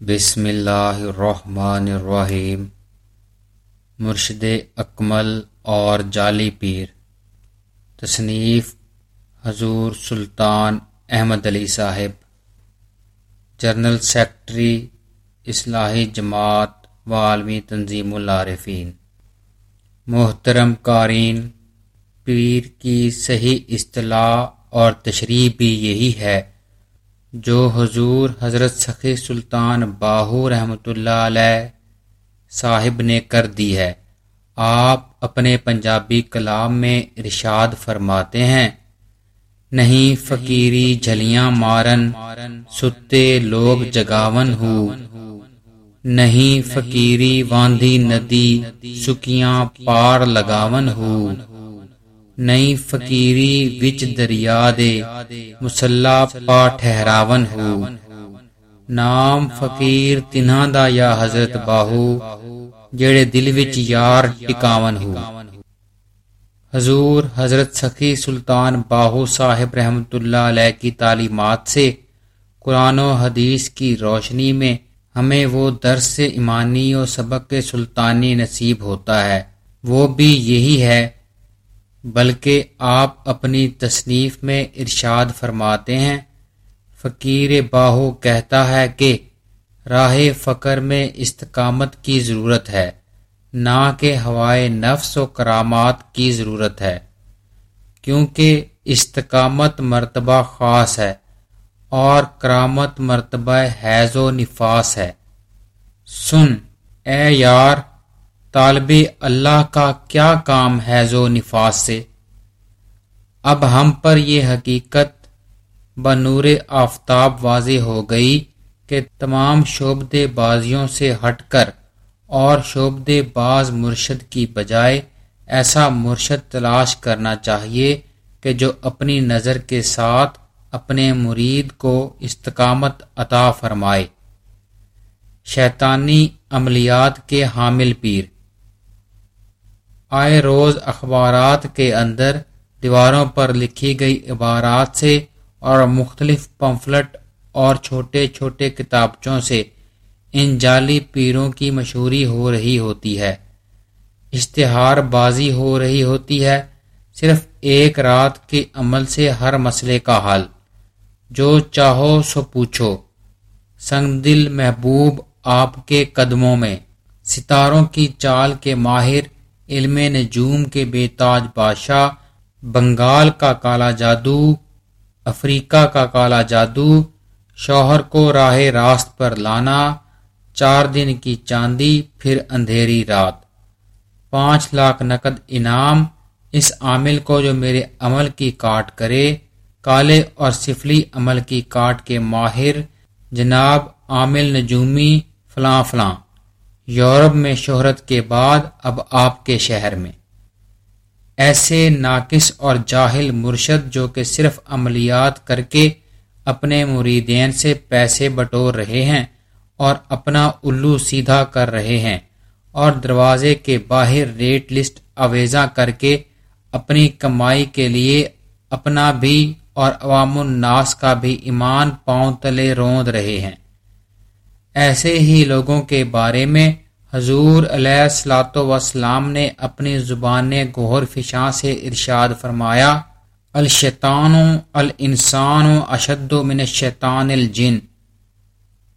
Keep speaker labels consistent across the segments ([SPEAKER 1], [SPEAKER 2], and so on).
[SPEAKER 1] بسم اللہ الرحمن الرحیم مرشد اکمل اور جعلی پیر تصنیف حضور سلطان احمد علی صاحب جنرل سیکٹری اصلاحی جماعت و عالمی تنظیم العارفین محترم قارئین پیر کی صحیح اصطلاح اور تشریح بھی یہی ہے جو حضور حضرت سخی سلطان باہو رحمۃ اللہ علیہ صاحب نے کر دی ہے۔ آپ اپنے پنجابی کلام میں ارشاد فرماتے ہیں۔ نہیں فقیری جھلیاں مارن، ستے لوگ جگاون ہو۔ نہیں فقیری واندھی ندی، سکیاں پار لگاون ہو۔ نئی فقیری وچ دریا دے مسلح پا ٹھہراون ہو۔ نام فقیر تنہاں دا یا حضرت باہو، جڑے دل وچ یار ٹکاون ہو۔ حضور حضرت سخی سلطان باہو صاحب رحمت اللہ علیہ کی تعلیمات سے قرآن و حدیث کی روشنی میں ہمیں وہ درس ایمانی و سبق سلطانی نصیب ہوتا ہے۔ وہ بھی یہی ہے بلکہ آپ اپنی تصنیف میں ارشاد فرماتے ہیں۔ فقیر باہو کہتا ہے کہ راہ فقر میں استقامت کی ضرورت ہے، نہ کہ ہوائے نفس و کرامات کی ضرورت ہے، کیونکہ استقامت مرتبہ خاص ہے اور کرامت مرتبہ حیض و نفاس ہے۔ سن، اے یار طالب اللہ کا کیا کام ہے زو نفاس سے؟ اب ہم پر یہ حقیقت بنور آفتاب واضح ہو گئی کہ تمام شعبد بازیوں سے ہٹ کر اور شعبد باز مرشد کی بجائے ایسا مرشد تلاش کرنا چاہیے کہ جو اپنی نظر کے ساتھ اپنے مرید کو استقامت عطا فرمائے۔ شیطانی عملیات کے حامل پیر۔ آئے روز اخبارات کے اندر دیواروں پر لکھی گئی عبارات سے اور مختلف پمفلٹ اور چھوٹے چھوٹے کتابچوں سے ان جعلی پیروں کی مشہوری ہو رہی ہوتی ہے۔ اشتہار بازی ہو رہی ہوتی ہے۔ صرف ایک رات کے عمل سے ہر مسئلے کا حل۔ جو چاہو سو پوچھو۔ سنگ دل محبوب آپ کے قدموں میں۔ ستاروں کی چال کے ماہر علم نجوم کے بے تاج بادشاہ، بنگال کا کالا جادو، افریقہ کا کالا جادو، شوہر کو راہ راست پر لانا، چار دن کی چاندی، پھر اندھیری رات۔ پانچ لاکھ نقد انعام اس عامل کو جو میرے عمل کی کاٹ کرے، کالے اور سفلی عمل کی کاٹ کے ماہر، جناب عامل نجومی، فلاں فلاں۔ یورپ میں شہرت کے بعد اب آپ کے شہر میں۔ ایسے ناقص اور جاہل مرشد جو کہ صرف عملیات کر کے اپنے مریدین سے پیسے بٹور رہے ہیں اور اپنا الو سیدھا کر رہے ہیں اور دروازے کے باہر ریٹ لسٹ اویزا کر کے اپنی کمائی کے لیے اپنا بھی اور عوام الناس کا بھی ایمان پاؤں تلے روند رہے ہیں۔ ایسے ہی لوگوں کے بارے میں حضور علیہ السلاۃ وسلام نے اپنی زبان گہر فشاں سے ارشاد فرمایا الشیطان الانسان اشد من الشیطان الجن۔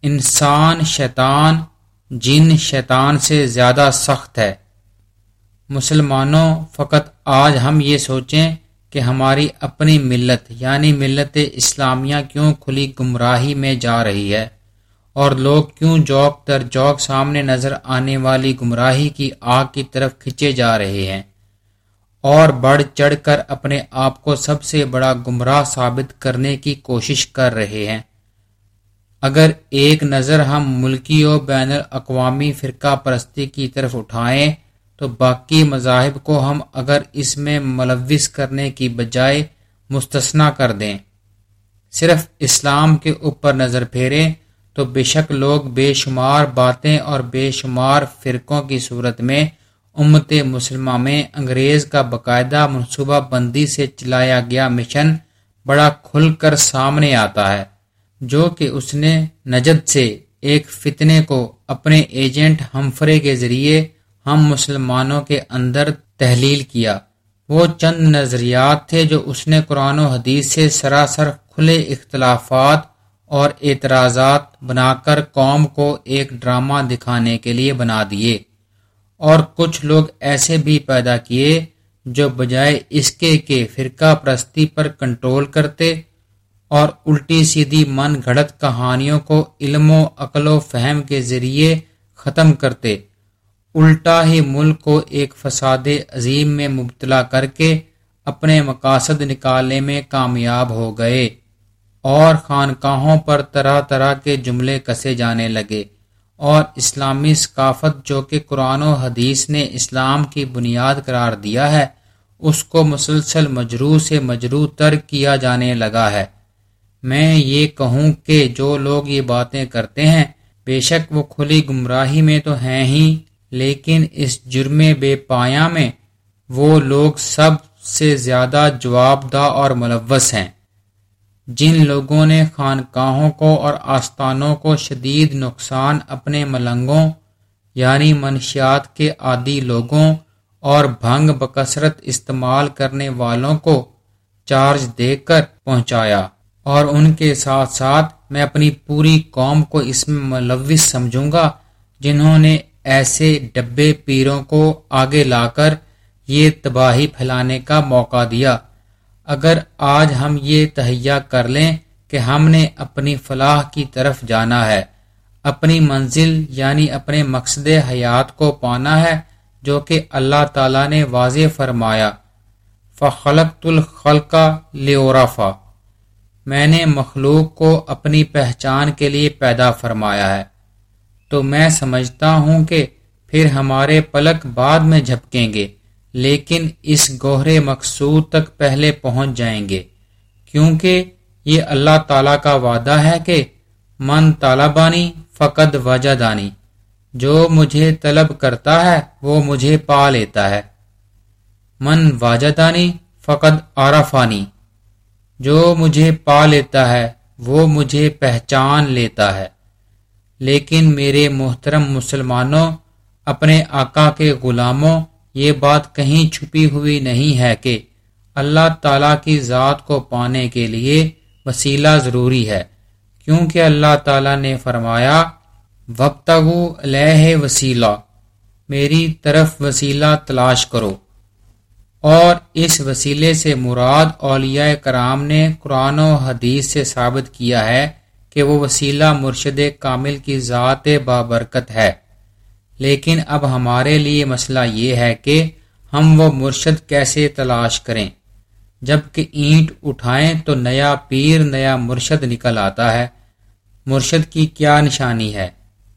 [SPEAKER 1] انسان شیطان، جن شیطان سے زیادہ سخت ہے۔ مسلمانوں، فقط آج ہم یہ سوچیں کہ ہماری اپنی ملت یعنی ملت اسلامیہ کیوں کھلی گمراہی میں جا رہی ہے؟ اور لوگ کیوں جوک در جوک سامنے نظر آنے والی گمراہی کی آگ کی طرف کھچے جا رہے ہیں اور بڑھ چڑھ کر اپنے آپ کو سب سے بڑا گمراہ ثابت کرنے کی کوشش کر رہے ہیں۔ اگر ایک نظر ہم ملکی و بین الاقوامی فرقہ پرستی کی طرف اٹھائیں تو باقی مذاہب کو ہم اگر اس میں ملوث کرنے کی بجائے مستثنا کر دیں۔ صرف اسلام کے اوپر نظر پھیریں تو بے شک لوگ بے شمار باتیں اور بے شمار فرقوں کی صورت میں امت مسلمہ میں انگریز کا باقاعدہ منصوبہ بندی سے چلایا گیا مشن بڑا کھل کر سامنے آتا ہے، جو کہ اس نے نجد سے ایک فتنے کو اپنے ایجنٹ ہمفرے کے ذریعے ہم مسلمانوں کے اندر تحلیل کیا۔ وہ چند نظریات تھے جو اس نے قرآن و حدیث سے سراسر کھلے اختلافات اور اعتراضات بنا کر قوم کو ایک ڈرامہ دکھانے کے لیے بنا دیے۔ اور کچھ لوگ ایسے بھی پیدا کیے جو بجائے اس کے کہ فرقہ پرستی پر کنٹرول کرتے اور الٹی سیدھی من گھڑت کہانیوں کو علم و عقل و فہم کے ذریعے ختم کرتے۔ الٹا ہی ملک کو ایک فساد عظیم میں مبتلا کر کے اپنے مقاصد نکالنے میں کامیاب ہو گئے۔ اور خانقاہوں پر طرح طرح کے جملے کسے جانے لگے اور اسلامی ثقافت جو کہ قرآن و حدیث نے اسلام کی بنیاد قرار دیا ہے، اس کو مسلسل مجروح سے مجروح تر کیا جانے لگا ہے۔ میں یہ کہوں کہ جو لوگ یہ باتیں کرتے ہیں، بے شک وہ کھلی گمراہی میں تو ہیں ہی، لیکن اس جرم بے پایا میں وہ لوگ سب سے زیادہ جواب دہ اور ملوث ہیں۔ جن لوگوں نے خانقاہوں کو اور آستانوں کو شدید نقصان اپنے ملنگوں یعنی منشیات کے عادی لوگوں اور بھنگ بکثرت استعمال کرنے والوں کو چارج دے کر پہنچایا اور ان کے ساتھ ساتھ میں اپنی پوری قوم کو اس میں ملوث سمجھوں گا جنہوں نے ایسے ڈبے پیروں کو آگے لا کر یہ تباہی پھیلانے کا موقع دیا۔ اگر آج ہم یہ تہیا کر لیں کہ ہم نے اپنی فلاح کی طرف جانا ہے، اپنی منزل یعنی اپنے مقصد حیات کو پانا ہے، جو کہ اللہ تعالی نے واضح فرمایا۔ فخلق الخلقہ لیورافا میں نے مخلوق کو اپنی پہچان کے لیے پیدا فرمایا ہے۔ تو میں سمجھتا ہوں کہ پھر ہمارے پلک بعد میں جھپکیں گے۔ لیکن اس گہرے مقصود تک پہلے پہنچ جائیں گے، کیونکہ یہ اللہ تعالی کا وعدہ ہے کہ من طالبانی فقد وجدانی، جو مجھے طلب کرتا ہے وہ مجھے پا لیتا ہے۔ من واجدانی فقد عرفانی، جو مجھے پا لیتا ہے وہ مجھے پہچان لیتا ہے۔ لیکن میرے محترم مسلمانوں، اپنے آقا کے غلاموں یہ بات کہیں چھپی ہوئی نہیں ہے کہ اللہ تعالی کی ذات کو پانے کے لیے وسیلہ ضروری ہے، کیونکہ اللہ تعالی نے فرمایا وقت لہ وسیلہ میری طرف وسیلہ تلاش کرو۔ اور اس وسیلے سے مراد اولیاء کرام نے قرآن و حدیث سے ثابت کیا ہے کہ وہ وسیلہ مرشد کامل کی ذات بابرکت ہے۔ لیکن اب ہمارے لیے مسئلہ یہ ہے کہ ہم وہ مرشد کیسے تلاش کریں؟ جبکہ اینٹ اٹھائیں تو نیا پیر، نیا مرشد نکل آتا ہے۔ مرشد کی کیا نشانی ہے؟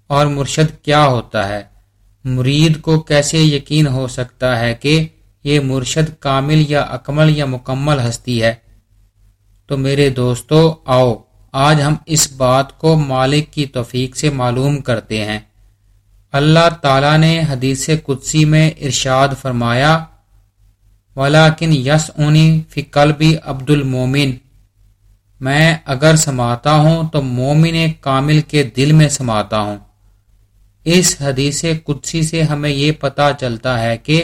[SPEAKER 1] اور مرشد کیا ہوتا ہے؟ مرید کو کیسے یقین ہو سکتا ہے کہ یہ مرشد کامل یا اکمل یا مکمل ہستی ہے؟ تو میرے دوستو، آؤ، آج ہم اس بات کو مالک کی توفیق سے معلوم کرتے ہیں۔ اللہ تعالیٰ نے حدیث قدسی میں ارشاد فرمایا ولاکن یس اونی فکل بھی عبد المومن میں اگر سماتا ہوں تو مومن کامل کے دل میں سماتا ہوں۔ اس حدیث قدسی سے ہمیں یہ پتہ چلتا ہے کہ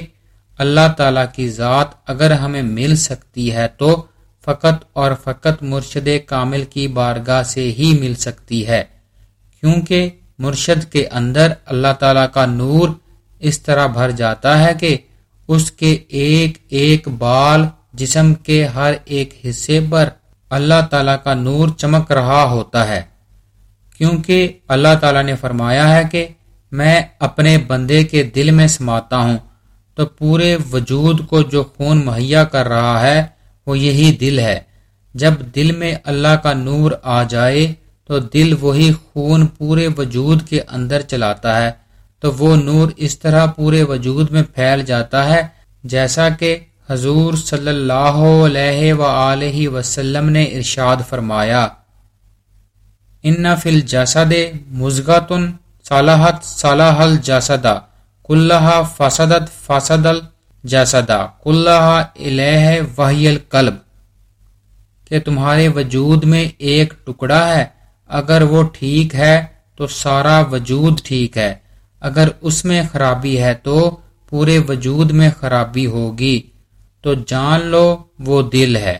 [SPEAKER 1] اللہ تعالیٰ کی ذات اگر ہمیں مل سکتی ہے تو فقط اور فقط مرشد کامل کی بارگاہ سے ہی مل سکتی ہے، کیونکہ مرشد کے اندر اللہ تعالی کا نور اس طرح بھر جاتا ہے کہ اس کے ایک ایک بال جسم کے ہر ایک حصے پر اللہ تعالی کا نور چمک رہا ہوتا ہے۔ کیونکہ اللہ تعالی نے فرمایا ہے کہ میں اپنے بندے کے دل میں سماتا ہوں، تو پورے وجود کو جو خون مہیا کر رہا ہے، وہ یہی دل ہے۔ جب دل میں اللہ کا نور آ جائے تو دل وہی خون پورے وجود کے اندر چلاتا ہے، تو وہ نور اس طرح پورے وجود میں پھیل جاتا ہے جیسا کہ حضور صلی اللہ علیہ و وسلم نے ارشاد فرمایا۔ ان فل جسد مزگتن صلاحت صلاح الجسدا کلّہ فسدت فسد الجسدا کلّہ الہ وحی القلب کہ تمہارے وجود میں ایک ٹکڑا ہے اگر وہ ٹھیک ہے تو سارا وجود ٹھیک ہے۔ اگر اس میں خرابی ہے تو پورے وجود میں خرابی ہوگی۔ تو جان لو وہ دل ہے۔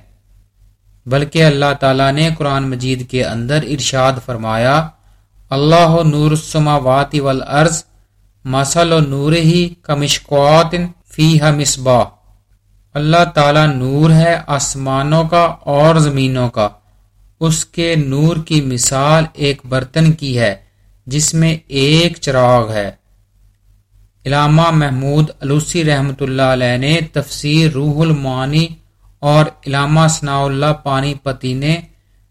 [SPEAKER 1] بلکہ اللہ تعالیٰ نے قرآن مجید کے اندر ارشاد فرمایا، اللہ نور السماوات والارض مسل و نور ہی کمشکوات فی مصباح۔ اللہ تعالیٰ نور ہے آسمانوں کا اور زمینوں کا۔ اس کے نور کی مثال ایک برتن کی ہے، جس میں ایک چراغ ہے۔ علامہ محمود علوسی رحمۃ اللہ علیہ نے تفسیر روح المعانی اور علامہ ثناء اللہ پانی پتی نے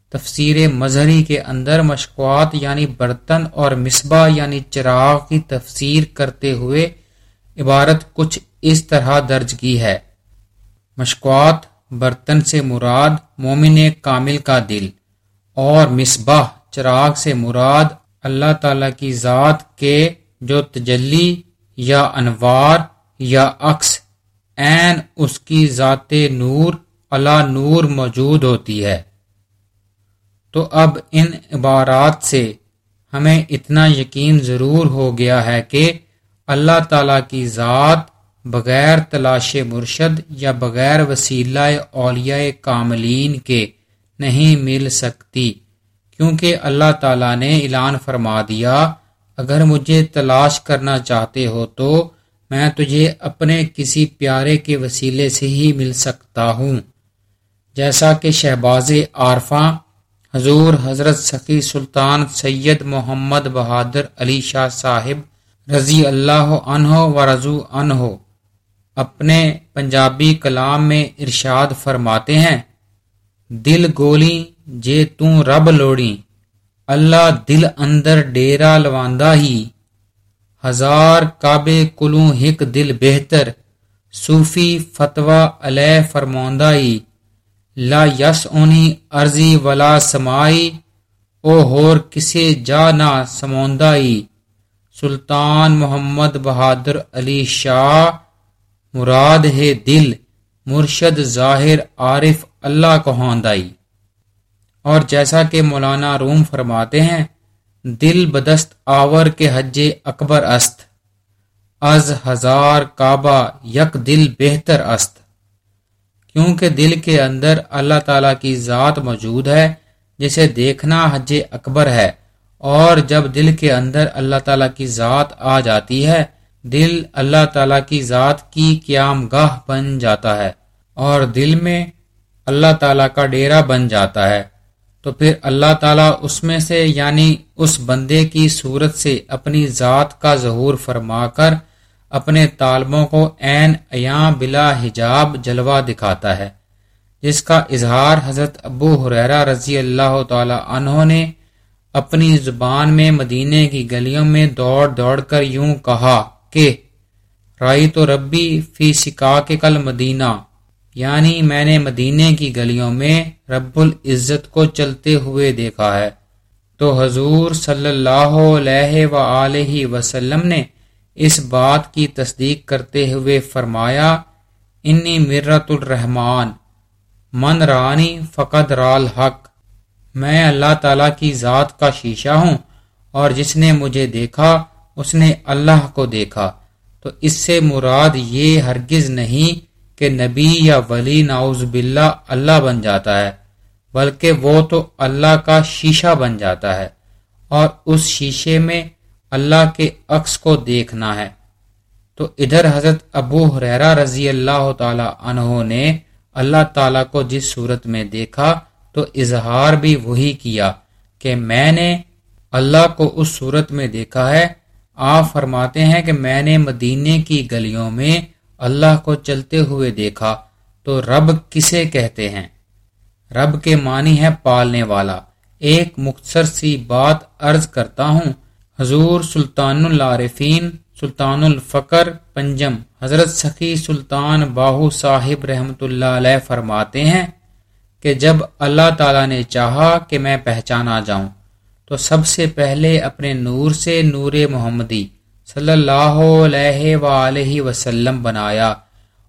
[SPEAKER 1] تفسیر مظہری کے اندر مشقوات یعنی برتن اور مصباح یعنی چراغ کی تفسیر کرتے ہوئے عبارت کچھ اس طرح درج کی ہے۔ مشقوات برتن سے مراد مومن کامل کا دل اور مصباح چراغ سے مراد اللہ تعالی کی ذات کے جو تجلی یا انوار یا عکس این اس کی ذات نور اللہ نور موجود ہوتی ہے۔ تو اب ان عبارات سے ہمیں اتنا یقین ضرور ہو گیا ہے کہ اللہ تعالی کی ذات بغیر تلاش مرشد یا بغیر وسیلہ اولیاء کاملین کے نہیں مل سکتی، کیونکہ اللہ تعالیٰ نے اعلان فرما دیا، اگر مجھے تلاش کرنا چاہتے ہو تو میں تجھے اپنے کسی پیارے کے وسیلے سے ہی مل سکتا ہوں۔ جیسا کہ شہباز عارفاں حضور حضرت سخی سلطان سید محمد بہادر علی شاہ صاحب رضی اللہ عنہ و رضو عنہ اپنے پنجابی کلام میں ارشاد فرماتے ہیں، دل گولی جے توں رب لوڑی، اللہ دل اندر ڈیرا لواندا ہی۔ ہزار کعبے کلوں ہک دل بہتر، صوفی فتوا علیہ فرمائی لا یس اونی عرضی ولا سمائی، او ہور کسے جا نہ سموندائی سلطان محمد بہادر علی شاہ مراد ہے دل، مرشد، ظاہر، عارف، اللہ کو ہوندائی اور جیسا کہ مولانا روم فرماتے ہیں، دل بدست آور کے حج اکبر است۔ از ہزار کعبہ یک دل بہتر است۔ کیونکہ دل کے اندر اللہ تعالی کی ذات موجود ہے، جسے دیکھنا حج اکبر ہے۔ اور جب دل کے اندر اللہ تعالیٰ کی ذات آ جاتی ہے دل اللہ تعالیٰ کی ذات کی قیام گاہ بن جاتا ہے اور دل میں اللہ تعالیٰ کا ڈیرا بن جاتا ہے۔ تو پھر اللہ تعالیٰ اس میں سے یعنی اس بندے کی صورت سے اپنی ذات کا ظہور فرما کر اپنے طالبوں کو عین ایاں بلا حجاب جلوہ دکھاتا ہے۔ جس کا اظہار حضرت ابو حریرا رضی اللہ تعالی عنہ نے اپنی زبان میں مدینے کی گلیوں میں دوڑ دوڑ کر یوں کہا۔ کہ رائی تو ربی فی سکا کے کل مدینہ یعنی میں نے مدینے کی گلیوں میں رب العزت کو چلتے ہوئے دیکھا ہے۔ تو حضور صلی اللہ علیہ و وسلم نے اس بات کی تصدیق کرتے ہوئے فرمایا، انی مرت الرحمان من رانی فقد رال حق میں اللہ تعالی کی ذات کا شیشہ ہوں اور جس نے مجھے دیکھا اس نے اللہ کو دیکھا۔ تو اس سے مراد یہ ہرگز نہیں کہ نبی یا ولی ناؤز باللہ اللہ بن جاتا ہے، بلکہ وہ تو اللہ کا شیشہ بن جاتا ہے اور اس شیشے میں اللہ کے عکس کو دیکھنا ہے۔ تو ادھر حضرت ابو حریرا رضی اللہ تعالی عنہ نے اللہ تعالی کو جس صورت میں دیکھا، تو اظہار بھی وہی کیا کہ میں نے اللہ کو اس صورت میں دیکھا ہے آپ فرماتے ہیں کہ میں نے مدینے کی گلیوں میں اللہ کو چلتے ہوئے دیکھا تو رب کسے کہتے ہیں؟ رب کے معنی ہے پالنے والا۔ ایک مختصر سی بات عرض کرتا ہوں۔ حضور سلطان العارفین، سلطان الفقر، پنجم۔ حضرت سخی سلطان باہو صاحب رحمۃ اللہ علیہ فرماتے ہیں کہ جب اللہ تعالی نے چاہا کہ میں پہچانا جاؤں تو سب سے پہلے اپنے نور سے نور محمدی صلی اللہ علیہ وآلہ وسلم بنایا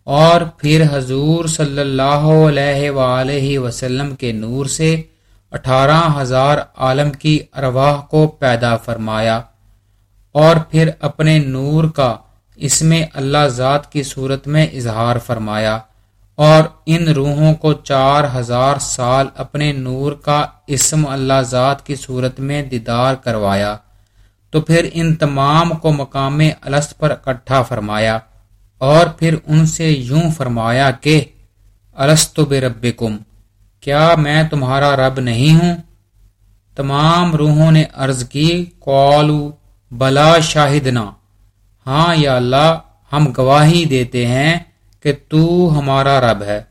[SPEAKER 1] اور پھر حضور صلی اللہ علیہ وآلہ وسلم کے نور سے اٹھارہ ہزار عالم کی ارواح کو پیدا فرمایا اور پھر اپنے نور کا اس میں اللہ ذات کی صورت میں اظہار فرمایا۔ اور ان روحوں کو چار ہزار سال اپنے نور کا اسم اللہ ذات کی صورت میں دیدار کروایا۔ تو پھر ان تمام کو مقام الست پر اکٹھا فرمایا اور پھر ان سے یوں فرمایا کہ السط رب کیا میں تمہارا رب نہیں ہوں؟ تمام روحوں نے عرض کی، قالو، بلا شاہدنا ہاں یا اللہ، ہم گواہی دیتے ہیں کہ تو ہمارا رب ہے۔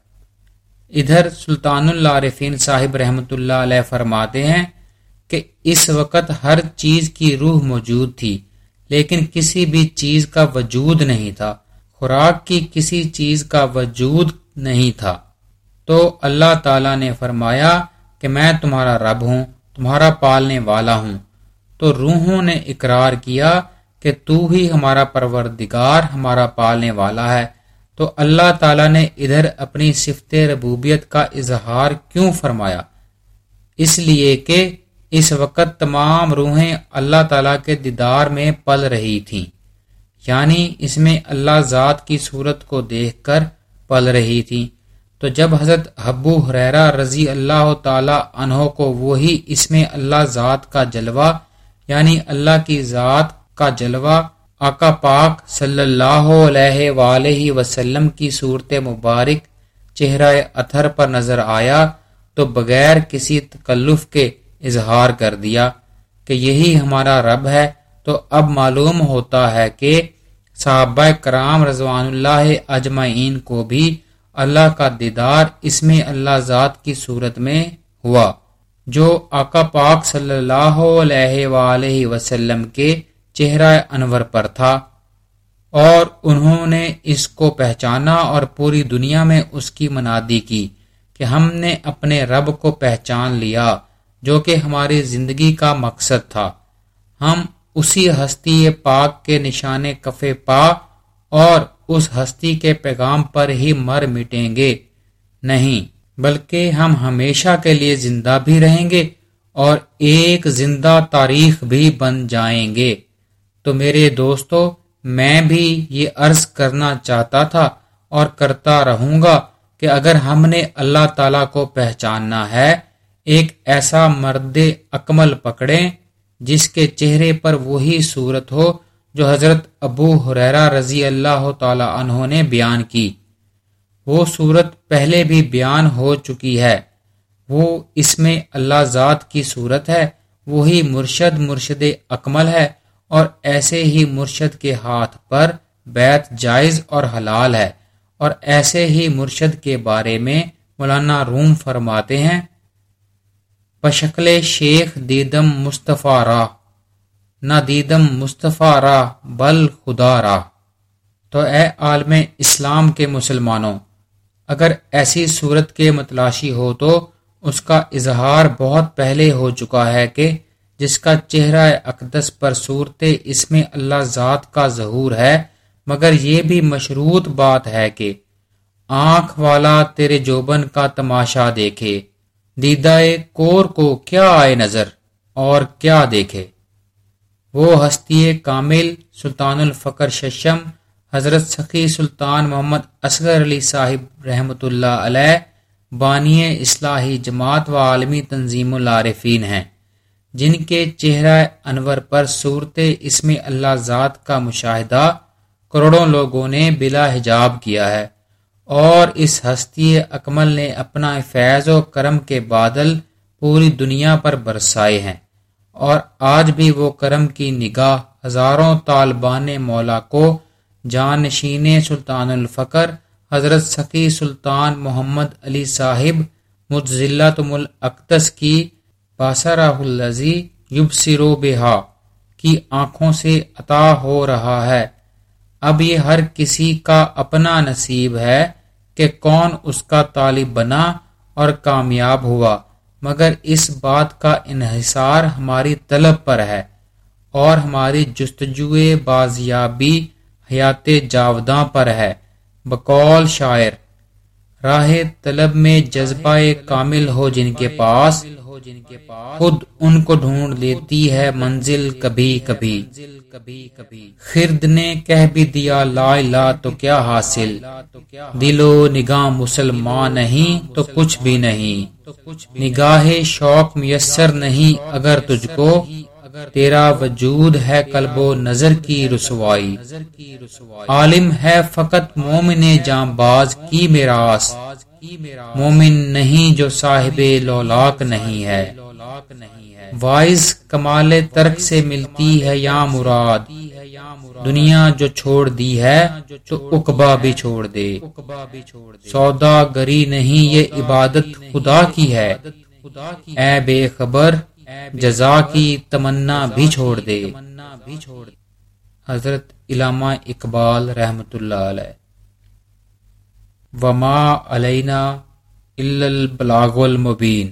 [SPEAKER 1] ادھر سلطان اللہ عرفین صاحب رحمۃ اللہ علیہ فرماتے ہیں کہ اس وقت ہر چیز کی روح موجود تھی، لیکن کسی بھی چیز کا وجود نہیں تھا۔ خوراک کی کسی چیز کا وجود نہیں تھا۔ تو اللہ تعالی نے فرمایا کہ میں تمہارا رب ہوں، تمہارا پالنے والا ہوں۔ تو روحوں نے اقرار کیا کہ تو ہی ہمارا پروردگار، ہمارا پالنے والا ہے۔ تو اللہ تعالیٰ نے ادھر اپنی صفت ربوبیت کا اظہار کیوں فرمایا؟ اس لیے کہ اس وقت تمام روحیں اللہ تعالیٰ کے دیدار میں پل رہی تھیں۔ یعنی اس میں اللہ ذات کی صورت کو دیکھ کر پل رہی تھی تو جب حضرت حبو حریرا رضی اللہ تعالی عنہ کو وہی اس میں اللہ ذات کا جلوہ یعنی اللہ کی ذات کا جلوہ آقا پاک صلی اللہ علیہ وآلہ وسلم کی صورت مبارک چہرہ اتھر پر نظر آیا تو بغیر کسی تکلف کے اظہار کر دیا کہ یہی ہمارا رب ہے تو اب معلوم ہوتا ہے کہ صحابہ کرام رضوان اللہ اجمعین کو بھی اللہ کا دیدار اس میں اللہ ذات کی صورت میں ہوا جو آقا پاک صلی اللہ علیہ وآلہ وسلم کے چہرہ انور پر تھا اور انہوں نے اس کو پہچانا اور پوری دنیا میں اس کی منادی کی کہ ہم نے اپنے رب کو پہچان لیا جو کہ ہماری زندگی کا مقصد تھا۔ ہم اسی ہستی پاک کے نشانے کفے پا اور اس ہستی کے پیغام پر ہی مر مٹیں گے۔ نہیں، بلکہ ہم ہمیشہ کے لیے زندہ بھی رہیں گے اور ایک زندہ تاریخ بھی بن جائیں گے۔ تو میرے دوستو، میں بھی یہ عرض کرنا چاہتا تھا اور کرتا رہوں گا کہ اگر ہم نے اللہ تعالی کو پہچاننا ہے، ایک ایسا مرد اکمل پکڑیں جس کے چہرے پر وہی صورت ہو جو حضرت ابو حریرا رضی اللہ تعالی عنہ نے بیان کی۔ وہ صورت پہلے بھی بیان ہو چکی ہے۔ وہ اس میں اللہ ذات کی صورت ہے، وہی مرشد مرشد اکمل ہے اور ایسے ہی مرشد کے ہاتھ پر بیت جائز اور حلال ہے۔ اور ایسے ہی مرشد کے بارے میں مولانا روم فرماتے ہیں بشکل شیخ دیدم مصطفیٰ راہ، نہ دیدم مصطفیٰ راہ، بل خدا راہ۔ تو اے عالم اسلام کے مسلمانوں، اگر ایسی صورت کے متلاشی ہو تو اس کا اظہار بہت پہلے ہو چکا ہے کہ جس کا چہرہ اقدس پر صورت اس میں اللہ ذات کا ظہور ہے، مگر یہ بھی مشروط بات ہے کہ آنکھ والا تیرے جوبن کا تماشا دیکھے۔ دیدہ کور کو کیا آئے نظر اور کیا دیکھے۔ وہ ہستی کامل سلطان الفقر ششم، حضرت سخی سلطان محمد اصغر علی صاحب رحمۃ اللہ علیہ، بانی اصلاحی جماعت و عالمی تنظیم العارفین ہیں۔ جن کے چہرہ انور پر صورت اس میں اللہ ذات کا مشاہدہ کروڑوں لوگوں نے بلا حجاب کیا ہے اور اس ہستی اکمل نے اپنا فیض و کرم کے بادل پوری دنیا پر برسائے ہیں اور آج بھی وہ کرم کی نگاہ ہزاروں طالبان مولا کو جانشین سلطان الفقر، حضرت سخی سلطان محمد علی صاحب متضلۃ الاقدس کی باسراہ الزی یوب سرو بہا کی آنکھوں سے عطا ہو رہا ہے۔ اب یہ ہر کسی کا اپنا نصیب ہے کہ کون اس کا طالب بنا اور کامیاب ہوا، مگر اس بات کا انحصار ہماری طلب پر ہے اور ہماری جستجو بازیابی حیات جاوداں پر ہے۔ بقول شاعر راہ طلب میں جذبہ کامل ہو جن کے پاس، خود ان کو ڈھونڈ لیتی ہے منزل کبھی کبھی۔ خرد نے کہہ بھی دیا، لا لا تو کیا حاصل؟ دل و نگاہ مسلمان نہیں تو کچھ بھی نہیں۔ نگاہ شوق میسر نہیں اگر تجھ کو تیرا وجود ہے قلب و نظر کی رسوائی۔ عالم ہے فقط مومن جام باز کی میراث۔ مومن نہیں جو صاحب لولاک نہیں ہے۔ وائز کمال ترک سے ملتی ہے یا مراد۔ دنیا جو چھوڑ دی ہے تو اقبا بھی چھوڑ دے۔ سودا گری نہیں، یہ عبادت خدا کی ہے۔ اے بے خبر جزا کی تمنا بھی چھوڑ دے۔ حضرت علامہ اقبال رحمت اللہ علیہ۔ وما علینا البلاغ المبین